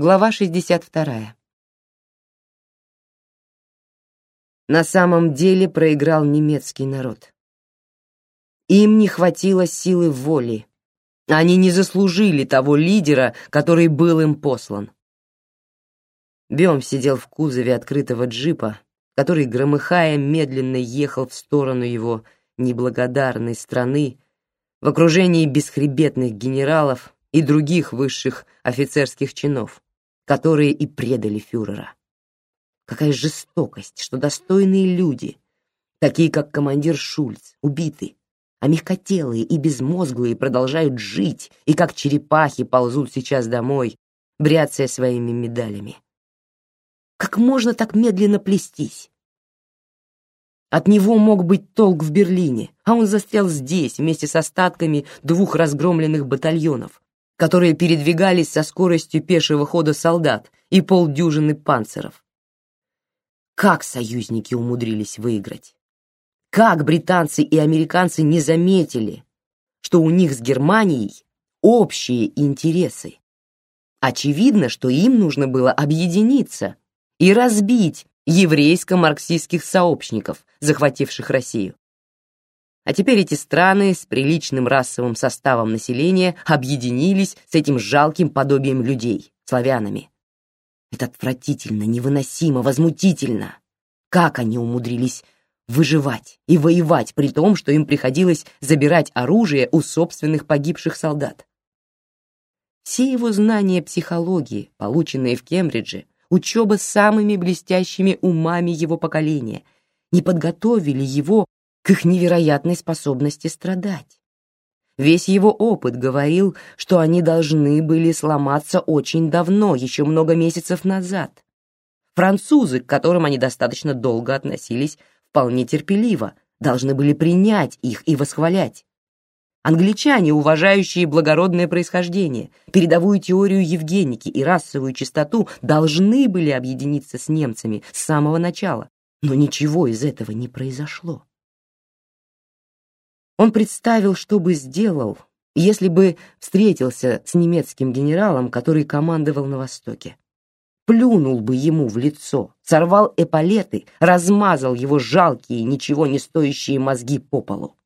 Глава 62. На самом деле проиграл немецкий народ. Им не хватило силы воли. Они не заслужили того лидера, который был им послан. Бем сидел в кузове открытого джипа, который, громыхая, медленно ехал в сторону его неблагодарной страны в окружении бесхребетных генералов и других высших офицерских чинов которые и предали фюрера. Какая жестокость, что достойные люди, такие как командир Шульц, убиты, а мягкотелые и безмозглые продолжают жить и как черепахи ползут сейчас домой, бряцая своими медалями. Как можно так медленно плестись? От него мог быть толк в Берлине, а он застрял здесь вместе с остатками двух разгромленных батальонов, которые передвигались со скоростью пешего хода солдат и полдюжины панцеров. Как союзники умудрились выиграть? Как британцы и американцы не заметили, что у них с Германией общие интересы? Очевидно, что им нужно было объединиться и разбить еврейско-марксистских сообщников, захвативших Россию. А теперь эти страны с приличным расовым составом населения объединились с этим жалким подобием людей, славянами. Это отвратительно, невыносимо, возмутительно. Как они умудрились выживать и воевать при том, что им приходилось забирать оружие у собственных погибших солдат? Все его знания психологии, полученные в Кембридже, учеба с самыми блестящими умами его поколения, не подготовили его к их невероятной способности страдать. Весь его опыт говорил, что они должны были сломаться очень давно, еще много месяцев назад. Французы, к которым они достаточно долго относились, вполне терпеливо, должны были принять их и восхвалять. Англичане, уважающие благородное происхождение, передовую теорию Евгеники и расовую чистоту, должны были объединиться с немцами с самого начала, но ничего из этого не произошло. Он представил, что бы сделал, если бы встретился с немецким генералом, который командовал на Востоке. Плюнул бы ему в лицо, сорвал эполеты, размазал его жалкие, ничего не стоящие мозги по полу.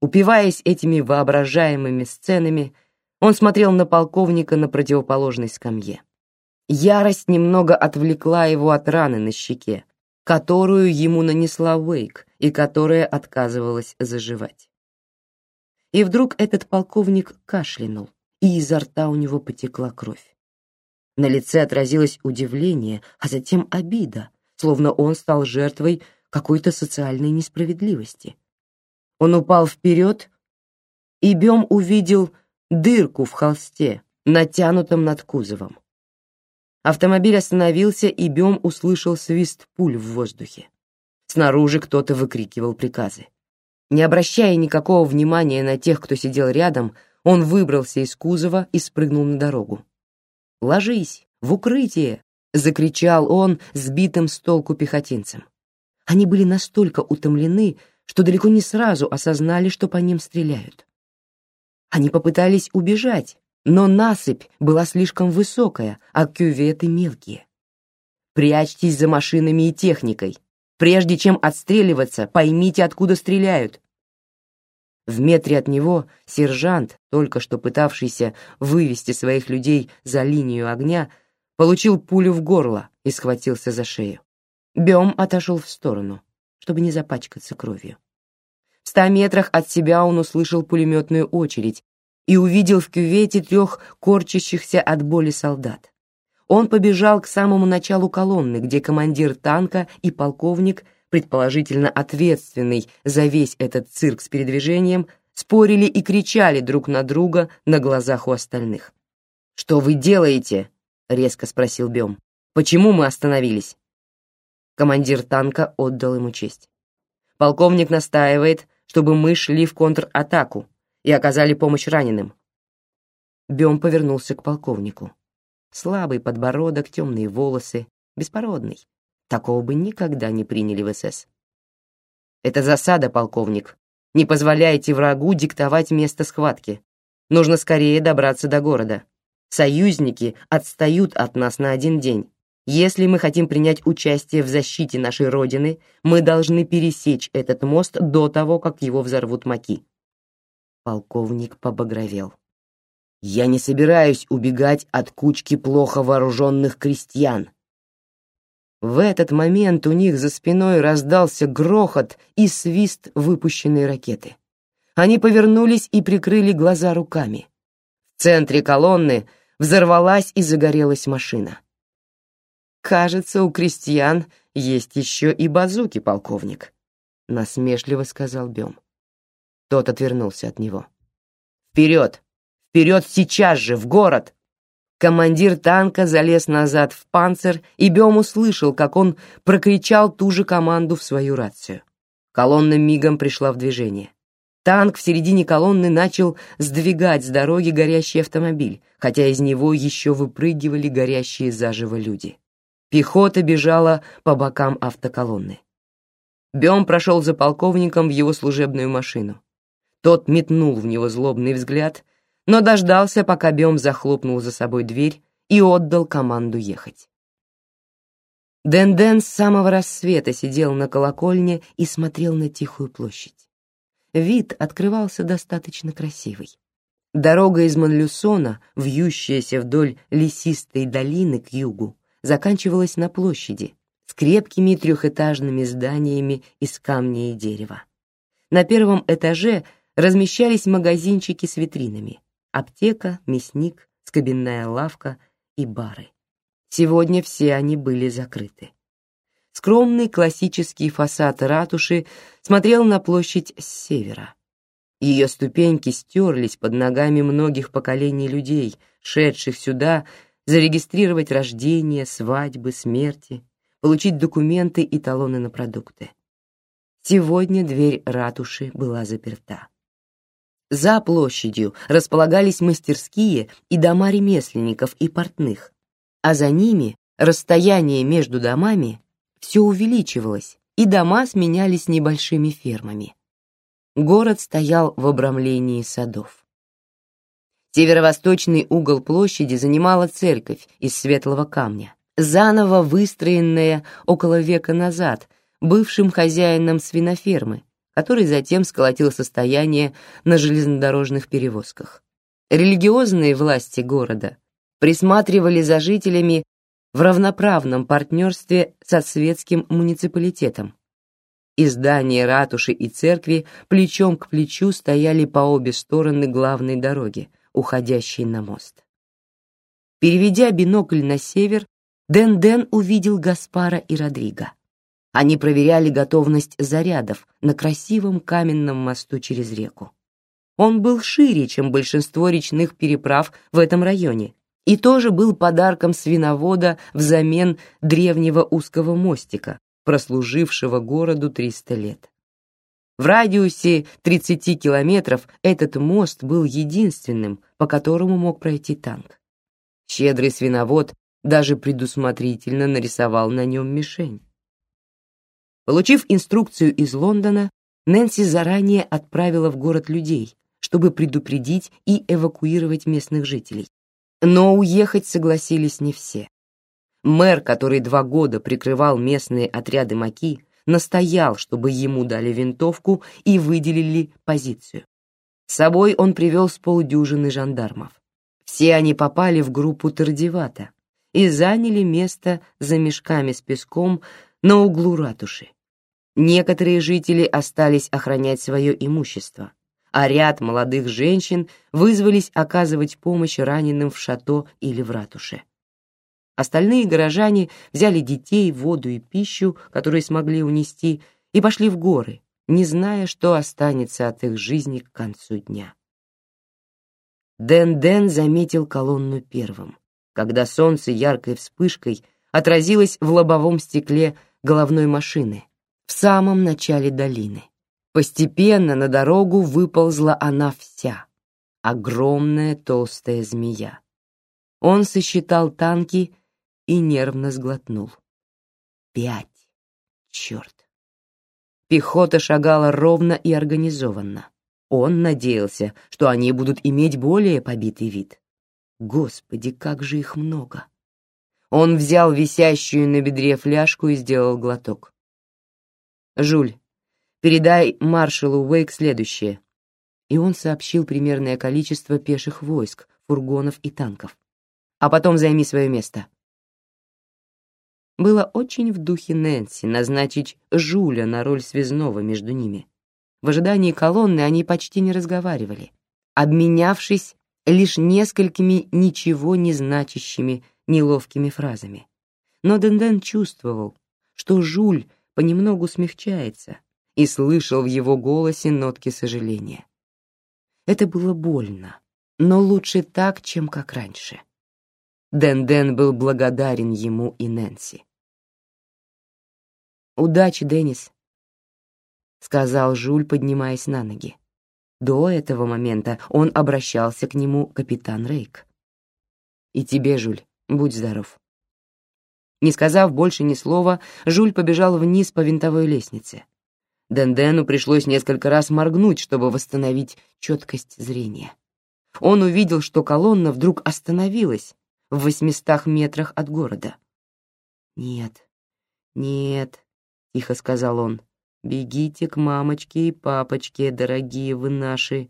Упиваясь этими воображаемыми сценами, он смотрел на полковника на противоположной скамье. Ярость немного отвлекла его от раны на щеке, которую ему нанесла Уэйк и которая отказывалась заживать. И вдруг этот полковник кашлянул, и изо рта у него потекла кровь. На лице отразилось удивление, а затем обида, словно он стал жертвой какой-то социальной несправедливости. Он упал вперед, и Бем увидел дырку в холсте, натянутом над кузовом. Автомобиль остановился, и Бем услышал свист пуль в воздухе. Снаружи кто-то выкрикивал приказы. Не обращая никакого внимания на тех, кто сидел рядом, он выбрался из кузова и спрыгнул на дорогу. «Ложись! В укрытие!» — закричал он сбитым с толку пехотинцам. Они были настолько утомлены, что далеко не сразу осознали, что по ним стреляют. Они попытались убежать, но насыпь была слишком высокая, а кюветы мелкие. Прячьтесь за машинами и техникой. Прежде чем отстреливаться, поймите, откуда стреляют. В метре от него сержант, только что пытавшийся вывести своих людей за линию огня, получил пулю в горло и схватился за шею. Бем отошел в сторону, чтобы не запачкаться кровью. В ста метрах от себя он услышал пулеметную очередь и увидел в кювете трех корчащихся от боли солдат. Он побежал к самому началу колонны, где командир танка и полковник, предположительно ответственный за весь этот цирк с передвижением, спорили и кричали друг на друга на глазах у остальных. «Что вы делаете?» — резко спросил Бем. «Почему мы остановились?» Командир танка отдал ему честь. Полковник настаивает, чтобы мы шли в контратаку, и оказали помощь раненым. Бем повернулся к полковнику. Слабый подбородок, темные волосы, беспородный. Такого бы никогда не приняли в СС. Это засада, полковник. Не позволяйте врагу диктовать место схватки. Нужно скорее добраться до города. Союзники отстают от нас на один день. Если мы хотим принять участие в защите нашей родины, мы должны пересечь этот мост до того, как его взорвут маки. Полковник побагровел. Я не собираюсь убегать от кучки плохо вооруженных крестьян. В этот момент у них за спиной раздался грохот и свист выпущенной ракеты. Они повернулись и прикрыли глаза руками. В центре колонны взорвалась и загорелась машина. Кажется, у крестьян есть еще и базуки, полковник, насмешливо сказал Бем. Тот отвернулся от него. Вперед! Вперед сейчас же, в город!» Командир танка залез назад в панцирь, и Бем услышал, как он прокричал ту же команду в свою рацию. Колонна мигом пришла в движение. Танк в середине колонны начал сдвигать с дороги горящий автомобиль, хотя из него еще выпрыгивали горящие заживо люди. Пехота бежала по бокам автоколонны. Бем прошел за полковником в его служебную машину. Тот метнул в него злобный взгляд но дождался, пока Бем захлопнул за собой дверь и отдал команду ехать. Дэн-Дэн с самого рассвета сидел на колокольне и смотрел на тихую площадь. Вид открывался достаточно красивый. Дорога из Монлюсона, вьющаяся вдоль лесистой долины к югу, заканчивалась на площади с крепкими трехэтажными зданиями из камня и дерева. На первом этаже размещались магазинчики с витринами, аптека, мясник, скобяная лавка и бары. Сегодня все они были закрыты. Скромный классический фасад ратуши смотрел на площадь с севера. Ее ступеньки стерлись под ногами многих поколений людей, шедших сюда зарегистрировать рождение, свадьбы, смерти, получить документы и талоны на продукты. Сегодня дверь ратуши была заперта. За площадью располагались мастерские и дома ремесленников и портных, а за ними расстояние между домами все увеличивалось, и дома сменялись небольшими фермами. Город стоял в обрамлении садов. Северо-восточный угол площади занимала церковь из светлого камня, заново выстроенная около века назад бывшим хозяином свинофермы, который затем сколотил состояние на железнодорожных перевозках. Религиозные власти города присматривали за жителями в равноправном партнерстве со светским муниципалитетом. И здания ратуши и церкви плечом к плечу стояли по обе стороны главной дороги, уходящей на мост. Переведя бинокль на север, Дэн-Дэн увидел Гаспара и Родриго. Они проверяли готовность зарядов на красивом каменном мосту через реку. Он был шире, чем большинство речных переправ в этом районе, и тоже был подарком свиновода взамен древнего узкого мостика, прослужившего городу 300 лет. В радиусе 30 километров этот мост был единственным, по которому мог пройти танк. Щедрый свиновод даже предусмотрительно нарисовал на нем мишень. Получив инструкцию из Лондона, Нэнси заранее отправила в город людей, чтобы предупредить и эвакуировать местных жителей. Но уехать согласились не все. Мэр, который два года прикрывал местные отряды маки, настоял, чтобы ему дали винтовку и выделили позицию. С собой он привел с полдюжины жандармов. Все они попали в группу Тардивата и заняли место за мешками с песком на углу ратуши. Некоторые жители остались охранять свое имущество, а ряд молодых женщин вызвались оказывать помощь раненым в шато или в ратуше. Остальные горожане взяли детей, воду и пищу, которые смогли унести, и пошли в горы, не зная, что останется от их жизни к концу дня. Дэн-Дэн заметил колонну первым, когда солнце яркой вспышкой отразилось в лобовом стекле головной машины, в самом начале долины. Постепенно на дорогу выползла она вся, огромная толстая змея. Он сосчитал танки и нервно сглотнул. Пять. Черт. Пехота шагала ровно и организованно. Он надеялся, что они будут иметь более побитый вид. Господи, как же их много! Он взял висящую на бедре фляжку и сделал глоток. «Жуль, передай маршалу Уэйк следующее». И он сообщил примерное количество пеших войск, фургонов и танков. «А потом займи свое место». Было очень в духе Нэнси назначить Жуля на роль связного между ними. В ожидании колонны они почти не разговаривали, обменявшись лишь несколькими ничего не значащими неловкими фразами. Но Денден чувствовал, что Жуль понемногу смягчается и слышал в его голосе нотки сожаления. Это было больно, но лучше так, чем как раньше. Денден был благодарен ему и Нэнси. «Удачи, Деннис», — сказал Жуль, поднимаясь на ноги. До этого момента он обращался к нему капитан Рейк. «И тебе, Жуль, будь здоров». Не сказав больше ни слова, Жуль побежал вниз по винтовой лестнице. Дендену пришлось несколько раз моргнуть, чтобы восстановить четкость зрения. Он увидел, что колонна вдруг остановилась в восьмистах метрах от города. «Нет, нет», — тихо сказал он, — «бегите к мамочке и папочке, дорогие вы наши».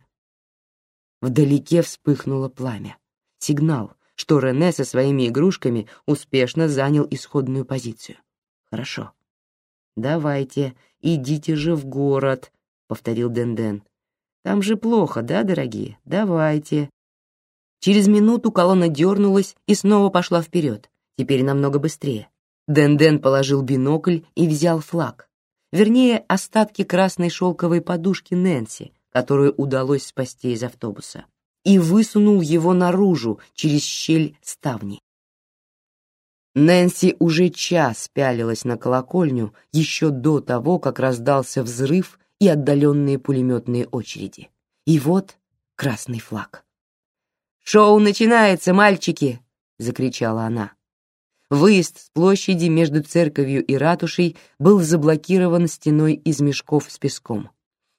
Вдалеке вспыхнуло пламя. Сигнал, что Рене со своими игрушками успешно занял исходную позицию. Хорошо. Давайте, идите же в город, повторил Денден. Там же плохо, да, дорогие? Давайте. Через минуту колонна дернулась и снова пошла вперед, теперь намного быстрее. Денден положил бинокль и взял флаг. Вернее, остатки красной шелковой подушки Нэнси, которую удалось спасти из автобуса и высунул его наружу через щель ставни. Нэнси уже час пялилась на колокольню еще до того, как раздался взрыв и отдаленные пулеметные очереди. И вот красный флаг. «Шоу начинается, мальчики!» — закричала она. Выезд с площади между церковью и ратушей был заблокирован стеной из мешков с песком.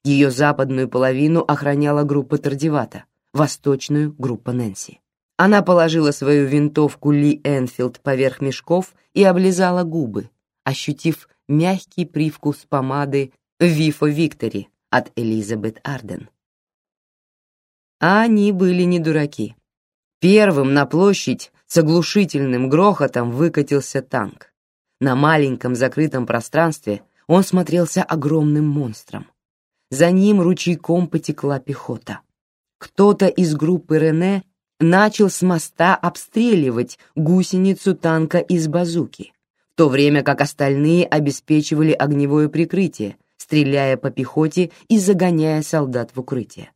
Ее западную половину охраняла группа Тардивата, восточную группу Нэнси. Она положила свою винтовку Ли Энфилд поверх мешков и облизала губы, ощутив мягкий привкус помады Вифо Виктори от Элизабет Арден. Они были не дураки. Первым на площадь с оглушительным грохотом выкатился танк. На маленьком закрытом пространстве он смотрелся огромным монстром. За ним ручейком потекла пехота. Кто-то из группы Рене начал с моста обстреливать гусеницу танка из базуки, в то время как остальные обеспечивали огневое прикрытие, стреляя по пехоте и загоняя солдат в укрытие.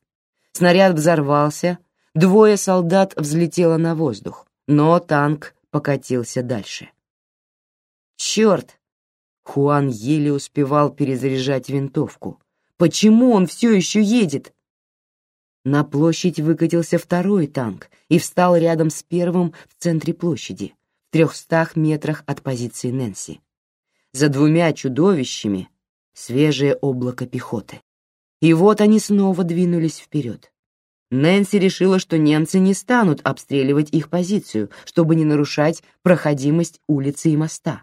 Снаряд взорвался, двое солдат взлетело на воздух, но танк покатился дальше. «Черт!» Хуан еле успевал перезаряжать винтовку. «Почему он все еще едет?» На площадь выкатился второй танк и встал рядом с первым в центре площади, в трехстах метрах от позиции Нэнси. За двумя чудовищами свежее облако пехоты. И вот они снова двинулись вперед. Нэнси решила, что немцы не станут обстреливать их позицию, чтобы не нарушать проходимость улицы и моста.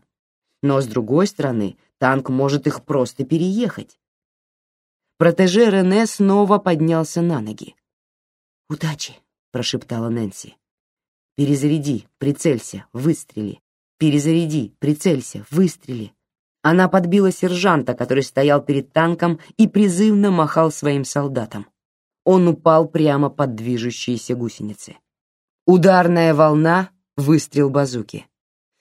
Но, с другой стороны, танк может их просто переехать. Протеже Рене снова поднялся на ноги. «Удачи!» — прошептала Нэнси. «Перезаряди, прицелься, выстрели. Перезаряди, прицелься, выстрели». Она подбила сержанта, который стоял перед танком и призывно махал своим солдатам. Он упал прямо под движущиеся гусеницы. Ударная волна, выстрел базуки.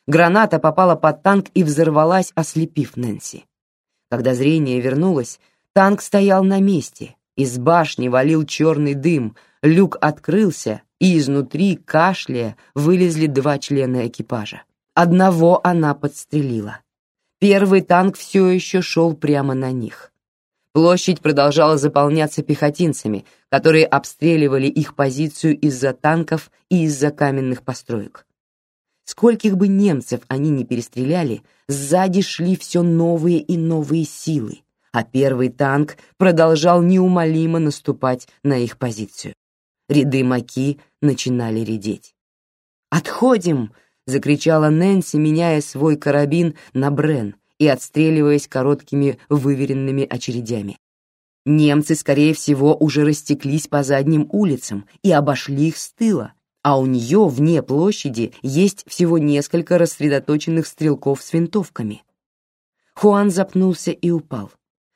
Граната попала под танк и взорвалась, ослепив Нэнси. Когда зрение вернулось, Танк стоял на месте, из башни валил черный дым, люк открылся, и изнутри, кашляя, вылезли два члена экипажа. Одного она подстрелила. Первый танк все еще шел прямо на них. Площадь продолжала заполняться пехотинцами, которые обстреливали их позицию из-за танков и из-за каменных построек. Скольких бы немцев они не перестреляли, сзади шли все новые и новые силы, а первый танк продолжал неумолимо наступать на их позицию. Ряды маки начинали редеть. «Отходим!» — закричала Нэнси, меняя свой карабин на Брен и отстреливаясь короткими выверенными очередями. Немцы, скорее всего, уже растеклись по задним улицам и обошли их с тыла, а у нее вне площади есть всего несколько рассредоточенных стрелков с винтовками. Хуан запнулся и упал.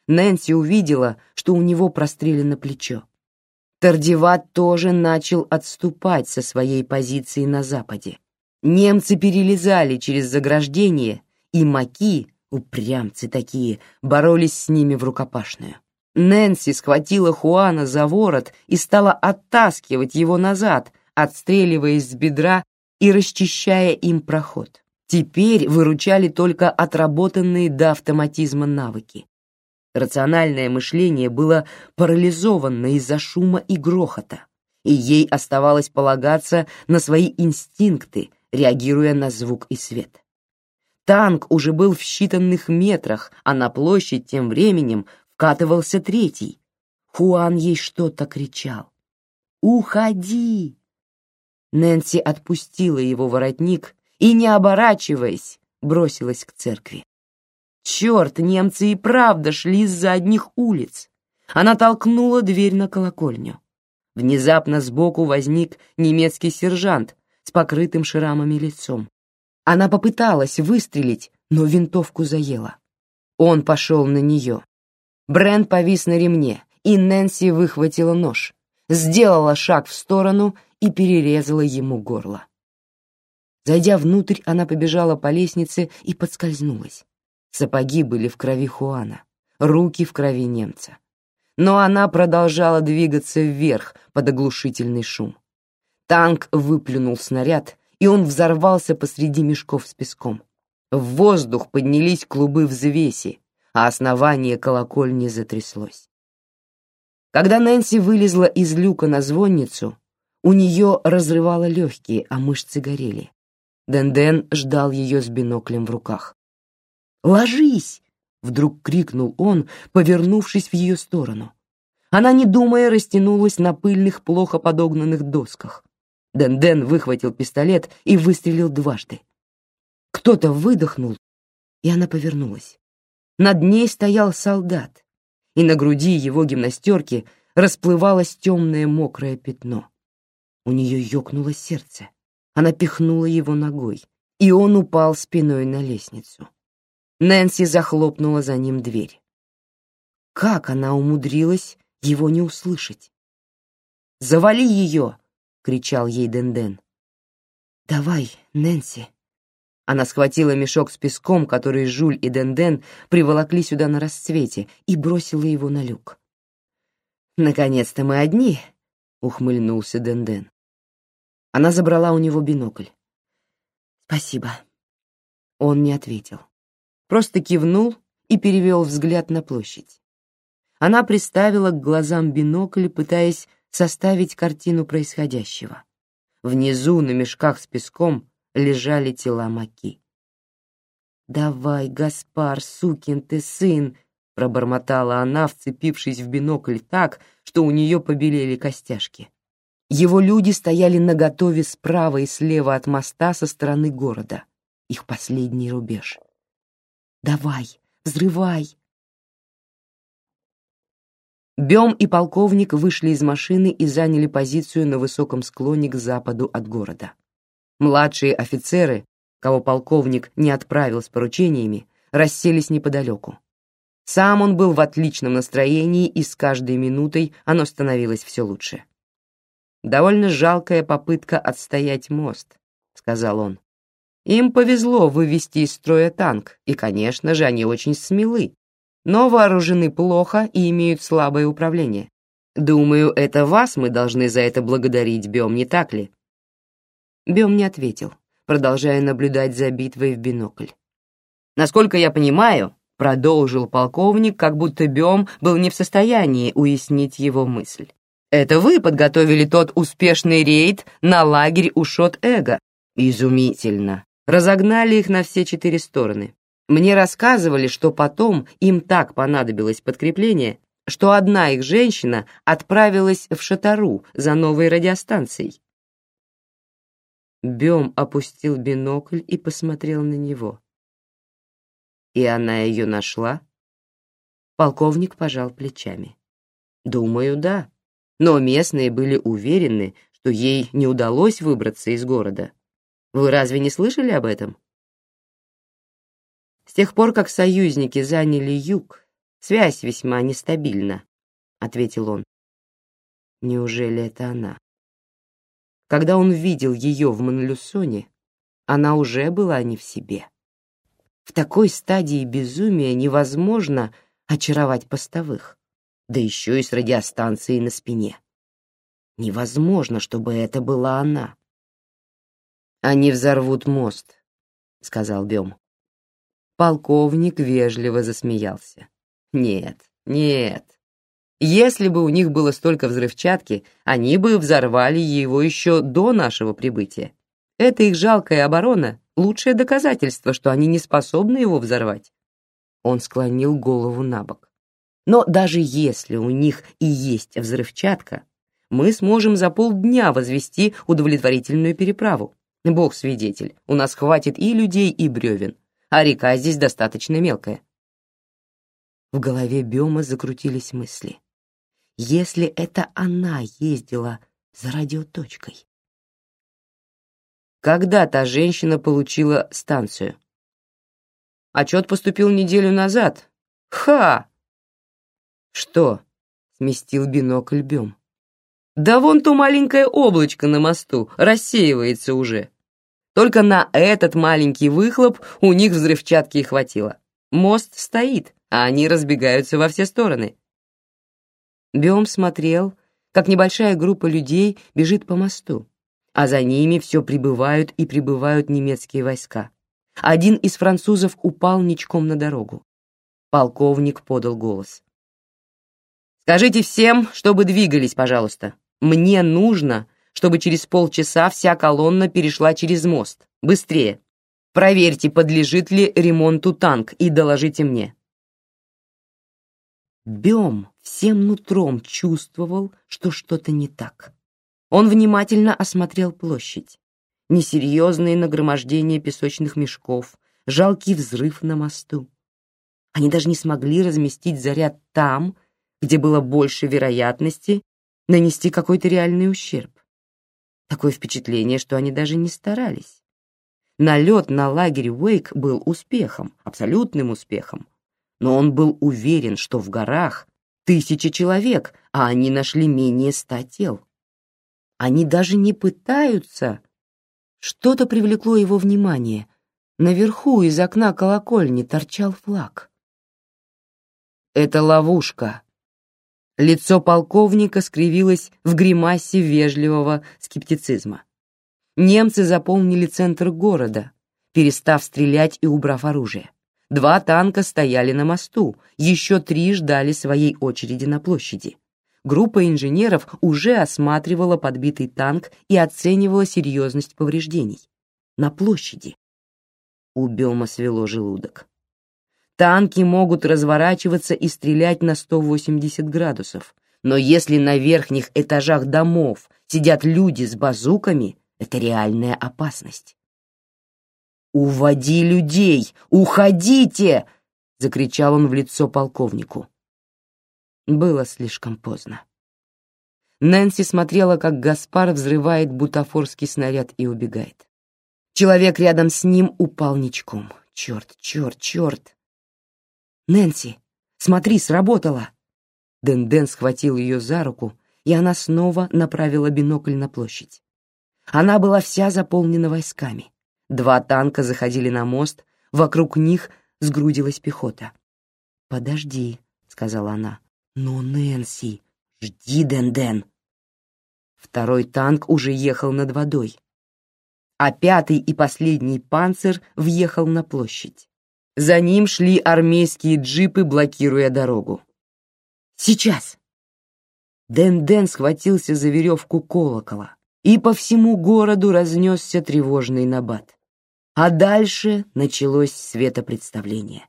Нэнси увидела, что у него прострелено плечо. Тардиват тоже начал отступать со своей позиции на западе. Немцы перелезали через заграждение, и маки, упрямцы такие, боролись с ними в рукопашную. Нэнси схватила Хуана за ворот и стала оттаскивать его назад, отстреливаясь с бедра и расчищая им проход. Теперь выручали только отработанные до автоматизма навыки. Рациональное мышление было парализовано из-за шума и грохота, и ей оставалось полагаться на свои инстинкты, реагируя на звук и свет. Танк уже был в считанных метрах, а на площадь тем временем вкатывался третий. Хуан ей что-то кричал. «Уходи!» Нэнси отпустила его воротник и, не оборачиваясь, бросилась к церкви. Черт, немцы и правда шли с задних улиц. Она толкнула дверь на колокольню. Внезапно сбоку возник немецкий сержант с покрытым шрамами лицом. Она попыталась выстрелить, но винтовку заела. Он пошел на нее. Брен повис на ремне, и Нэнси выхватила нож, сделала шаг в сторону и перерезала ему горло. Зайдя внутрь, она побежала по лестнице и подскользнулась. Сапоги были в крови Хуана, руки в крови немца. Но она продолжала двигаться вверх под оглушительный шум. Танк выплюнул снаряд, и он взорвался посреди мешков с песком. В воздух поднялись клубы взвеси, а основание колокольни затряслось. Когда Нэнси вылезла из люка на звонницу, у нее разрывало легкие, а мышцы горели. Денден ждал ее с биноклем в руках. «Ложись!» — вдруг крикнул он, повернувшись в ее сторону. Она, не думая, растянулась на пыльных, плохо подогнанных досках. Денден выхватил пистолет и выстрелил дважды. Кто-то выдохнул, и она повернулась. Над ней стоял солдат, и на груди его гимнастерки расплывалось темное мокрое пятно. У нее ёкнуло сердце. Она пихнула его ногой, и он упал спиной на лестницу. Нэнси захлопнула за ним дверь. Как она умудрилась его не услышать? «Завали ее!» — кричал ей Денден. «Давай, Нэнси!» Она схватила мешок с песком, который Жуль и Денден приволокли сюда на рассвете, и бросила его на люк. «Наконец-то мы одни!» — ухмыльнулся Денден. Она забрала у него бинокль. «Спасибо». Он не ответил просто кивнул и перевел взгляд на площадь. Она приставила к глазам бинокль, пытаясь составить картину происходящего. Внизу на мешках с песком лежали тела Маки. «Давай, Гаспар, сукин ты сын!» — пробормотала она, вцепившись в бинокль так, что у нее побелели костяшки. Его люди стояли наготове справа и слева от моста со стороны города, их последний рубеж. Давай, взрывай. Бем и полковник вышли из машины и заняли позицию на высоком склоне к западу от города. Младшие офицеры, кого полковник не отправил с поручениями, расселись неподалеку. Сам он был в отличном настроении, и с каждой минутой оно становилось все лучше. «Довольно жалкая попытка отстоять мост», — сказал он. Им повезло вывести из строя танк, и, конечно же, они очень смелы, но вооружены плохо и имеют слабое управление. Думаю, это вас мы должны за это благодарить, Бем, не так ли? Бем не ответил, продолжая наблюдать за битвой в бинокль. Насколько я понимаю, продолжил полковник, как будто Бем был не в состоянии уяснить его мысль. Это вы подготовили тот успешный рейд на лагерь Ушот-Эго. Изумительно разогнали их на все четыре стороны. Мне рассказывали, что потом им так понадобилось подкрепление, что одна их женщина отправилась в Шатару за новой радиостанцией. Бем опустил бинокль и посмотрел на него. И она ее нашла? Полковник пожал плечами. Думаю, да. Но местные были уверены, что ей не удалось выбраться из города. Вы разве не слышали об этом? С тех пор, как союзники заняли юг, связь весьма нестабильна, ответил он. Неужели это она? Когда он видел ее в Монлюсоне, она уже была не в себе. В такой стадии безумия невозможно очаровать постовых, да еще и с радиостанцией на спине. Невозможно, чтобы это была она. Они взорвут мост, сказал Бем. Полковник вежливо засмеялся. Нет, нет. Если бы у них было столько взрывчатки, они бы взорвали его еще до нашего прибытия. Это их жалкая оборона — лучшее доказательство, что они не способны его взорвать. Он склонил голову на бок. Но даже если у них и есть взрывчатка, мы сможем за полдня возвести удовлетворительную переправу. Бог свидетель, у нас хватит и людей, и бревен, а река здесь достаточно мелкая. В голове Бема закрутились мысли если это она ездила за радиоточкой. Когда та женщина получила станцию? Отчет поступил неделю назад. Ха! Что? Сместил бинокль Бем. Да вон то маленькое облачко на мосту рассеивается уже. Только на этот маленький выхлоп у них взрывчатки и хватило. Мост стоит, а они разбегаются во все стороны. Бем смотрел, как небольшая группа людей бежит по мосту, а за ними все прибывают и прибывают немецкие войска. Один из французов упал ничком на дорогу. Полковник подал голос. «Скажите всем, чтобы двигались, пожалуйста. Мне нужно, чтобы через полчаса вся колонна перешла через мост. Быстрее. Проверьте, подлежит ли ремонту танк, и доложите мне». Бем всем нутром чувствовал, что что-то не так. Он внимательно осмотрел площадь. Несерьезные нагромождения песочных мешков, жалкий взрыв на мосту. Они даже не смогли разместить заряд там, где было больше вероятности нанести какой-то реальный ущерб. Такое впечатление, что они даже не старались. Налет на лагерь Уэйк был успехом, абсолютным успехом. Но он был уверен, что в горах тысячи человек, а они нашли менее ста тел. Они даже не пытаются. Что-то привлекло его внимание. Наверху из окна колокольни торчал флаг. Это ловушка. Лицо полковника скривилось в гримасе вежливого скептицизма. Немцы заполнили центр города, перестав стрелять и убрав оружие. Два танка стояли на мосту, еще три ждали своей очереди на площади. Группа инженеров уже осматривала подбитый танк и оценивала серьезность повреждений. На площади. У Бема свело желудок. Танки могут разворачиваться и стрелять на 180 градусов, но если на верхних этажах домов сидят люди с базуками, это реальная опасность. «Уводи людей! Уходите!» — закричал он в лицо полковнику. Было слишком поздно. Нэнси смотрела, как Гаспар взрывает бутафорский снаряд и убегает. Человек рядом с ним упал ничком. Черт, черт, черт. «Нэнси, смотри, сработало!» Дэн-Дэн схватил ее за руку, и она снова направила бинокль на площадь. Она была вся заполнена войсками. Два танка заходили на мост, вокруг них сгрудилась пехота. «Подожди», — сказала она. «Но, Нэнси, жди, Дэн-Дэн». Второй танк уже ехал над водой, а пятый и последний панцир въехал на площадь. За ним шли армейские джипы, блокируя дорогу. «Сейчас!» Дэн-Дэн схватился за веревку колокола, и по всему городу разнесся тревожный набат. А дальше началось светопредставление.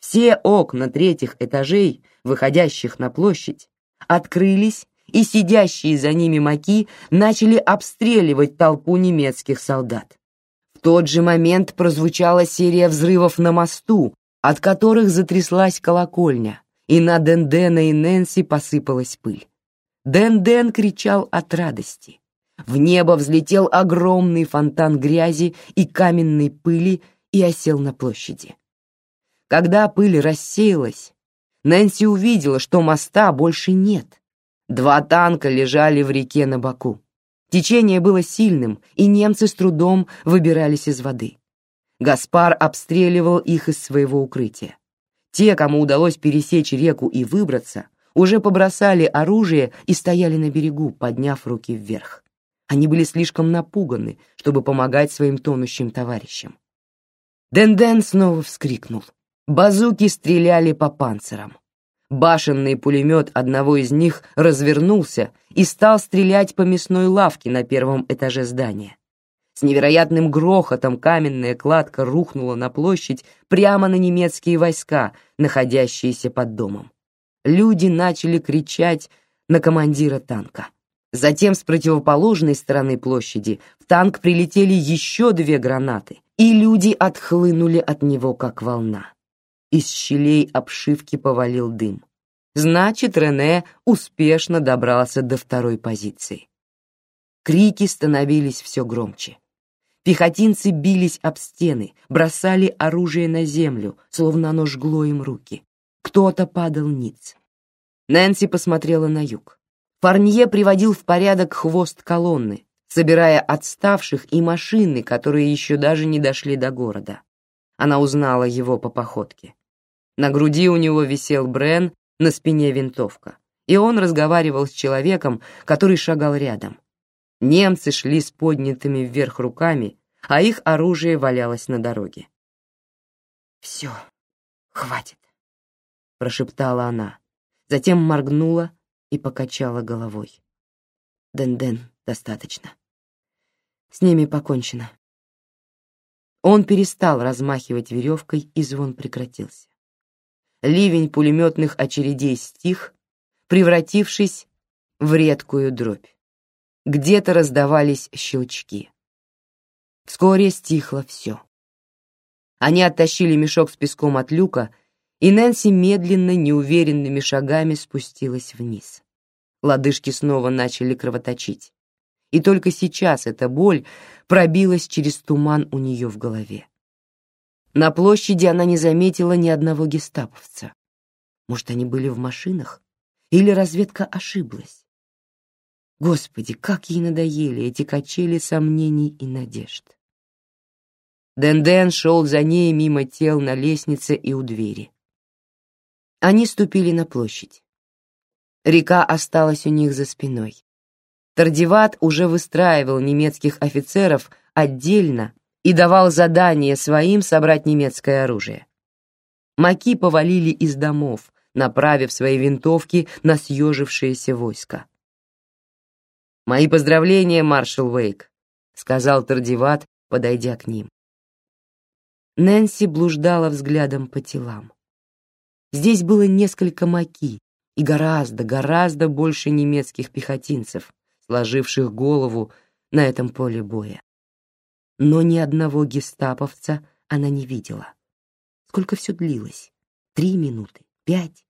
Все окна третьих этажей, выходящих на площадь, открылись, и сидящие за ними маки начали обстреливать толпу немецких солдат. Тот же момент прозвучала серия взрывов на мосту, от которых затряслась колокольня, и на Дендена и Нэнси посыпалась пыль. Денден кричал от радости. В небо взлетел огромный фонтан грязи и каменной пыли и осел на площади. Когда пыль рассеялась, Нэнси увидела, что моста больше нет. Два танка лежали в реке на боку. Течение было сильным, и немцы с трудом выбирались из воды. Гаспар обстреливал их из своего укрытия. Те, кому удалось пересечь реку и выбраться, уже побросали оружие и стояли на берегу, подняв руки вверх. Они были слишком напуганы, чтобы помогать своим тонущим товарищам. Денден снова вскрикнул. Базуки стреляли по панцирам. Башенный пулемет одного из них развернулся и стал стрелять по мясной лавке на первом этаже здания. С невероятным грохотом каменная кладка рухнула на площадь прямо на немецкие войска, находящиеся под домом. Люди начали кричать на командира танка. Затем с противоположной стороны площади в танк прилетели еще две гранаты, и люди отхлынули от него как волна. Из щелей обшивки повалил дым. Значит, Рене успешно добрался до второй позиции. Крики становились все громче. Пехотинцы бились об стены, бросали оружие на землю, словно оно жгло им руки. Кто-то падал ниц. Нэнси посмотрела на юг. Фарнье приводил в порядок хвост колонны, собирая отставших и машины, которые еще даже не дошли до города. Она узнала его по походке. На груди у него висел Брен, на спине винтовка, и он разговаривал с человеком, который шагал рядом. Немцы шли с поднятыми вверх руками, а их оружие валялось на дороге. «Все, хватит», — прошептала она, затем моргнула и покачала головой. «Ден-Ден, достаточно. С ними покончено». Он перестал размахивать веревкой, и звон прекратился. Ливень пулеметных очередей стих, превратившись в редкую дробь. Где-то раздавались щелчки. Вскоре стихло все. Они оттащили мешок с песком от люка, и Нэнси медленно, неуверенными шагами спустилась вниз. Лодыжки снова начали кровоточить. И только сейчас эта боль пробилась через туман у нее в голове. На площади она не заметила ни одного гестаповца. Может, они были в машинах? Или разведка ошиблась? Господи, как ей надоели эти качели сомнений и надежд. Денден шел за ней мимо тел на лестнице и у двери. Они ступили на площадь. Река осталась у них за спиной. Тардиват уже выстраивал немецких офицеров отдельно и давал задание своим собрать немецкое оружие. Маки повалили из домов, направив свои винтовки на съежившееся войско. Мои поздравления, маршал Уэйк, сказал Тардиват, подойдя к ним. Нэнси блуждала взглядом по телам. Здесь было несколько маки и гораздо, гораздо больше немецких пехотинцев, сложивших голову на этом поле боя. Но ни одного гестаповца она не видела. Сколько все длилось? Три минуты? Пять?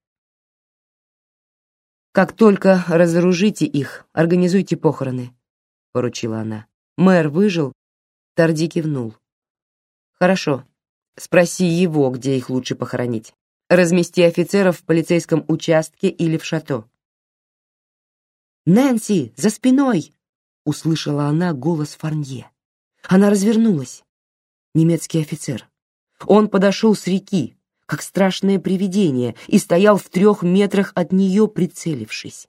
Как только разоружите их, организуйте похороны, поручила она. Мэр выжил? Тарди кивнул. Хорошо. Спроси его, где их лучше похоронить. Размести офицеров в полицейском участке или в шато. Нэнси, за спиной! услышала она голос Фарнье. Она развернулась. Немецкий офицер. Он подошел с реки, как страшное привидение, и стоял в трех метрах от нее, прицелившись.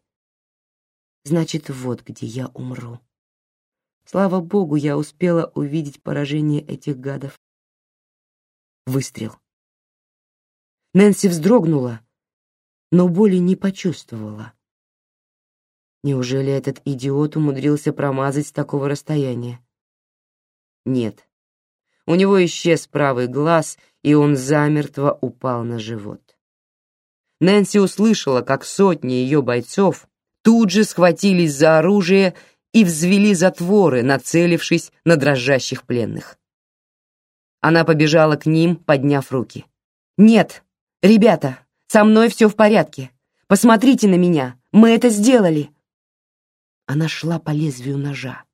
Значит, вот где я умру. Слава богу, я успела увидеть поражение этих гадов. Выстрел. Нэнси вздрогнула, но боли не почувствовала. Неужели этот идиот умудрился промазать с такого расстояния? Нет. У него исчез правый глаз, и он замертво упал на живот. Нэнси услышала, как сотни ее бойцов тут же схватились за оружие и взвели затворы, нацелившись на дрожащих пленных. Она побежала к ним, подняв руки. «Нет, ребята, со мной все в порядке. Посмотрите на меня, мы это сделали!» Она шла по лезвию ножа.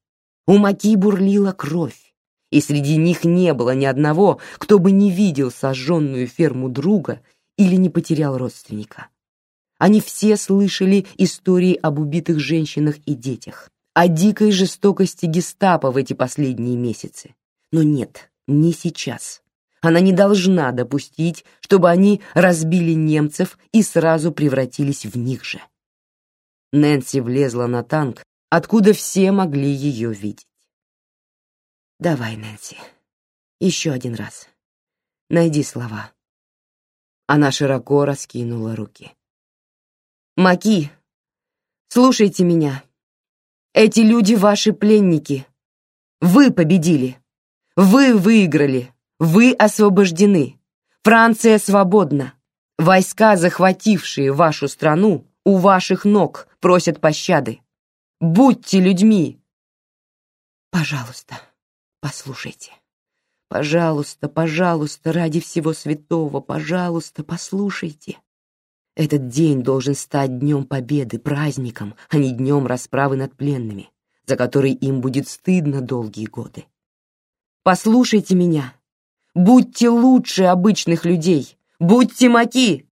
У Маки бурлила кровь, и среди них не было ни одного, кто бы не видел сожженную ферму друга или не потерял родственника. Они все слышали истории об убитых женщинах и детях, о дикой жестокости гестапо в эти последние месяцы. Но нет, не сейчас. Она не должна допустить, чтобы они разбили немцев и сразу превратились в них же. Нэнси влезла на танк, откуда все могли ее видеть. «Давай, Нэнси, еще один раз. Найди слова». Она широко раскинула руки. Маки, слушайте меня. Эти люди ваши пленники. Вы победили. Вы выиграли. Вы освобождены. Франция свободна. Войска, захватившие вашу страну, у ваших ног просят пощады. Будьте людьми. Пожалуйста, послушайте. Пожалуйста, пожалуйста, ради всего святого, пожалуйста, послушайте. Этот день должен стать днем победы, праздником, а не днем расправы над пленными, за который им будет стыдно долгие годы. Послушайте меня. Будьте лучше обычных людей. Будьте маки.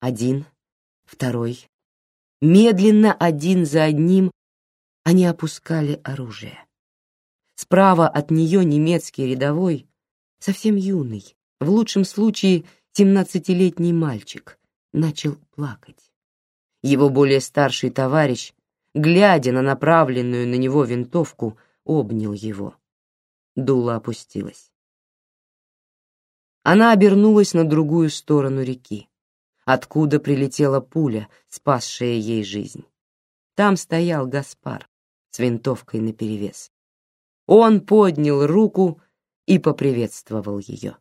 Один, второй. Медленно, один за одним, они опускали оружие. Справа от нее немецкий рядовой, совсем юный, в лучшем случае — семнадцатилетний мальчик начал плакать. Его более старший товарищ, глядя на направленную на него винтовку, обнял его. Дуло опустилось. Она обернулась на другую сторону реки, откуда прилетела пуля, спасшая ей жизнь. Там стоял Гаспар с винтовкой наперевес. Он поднял руку и поприветствовал ее.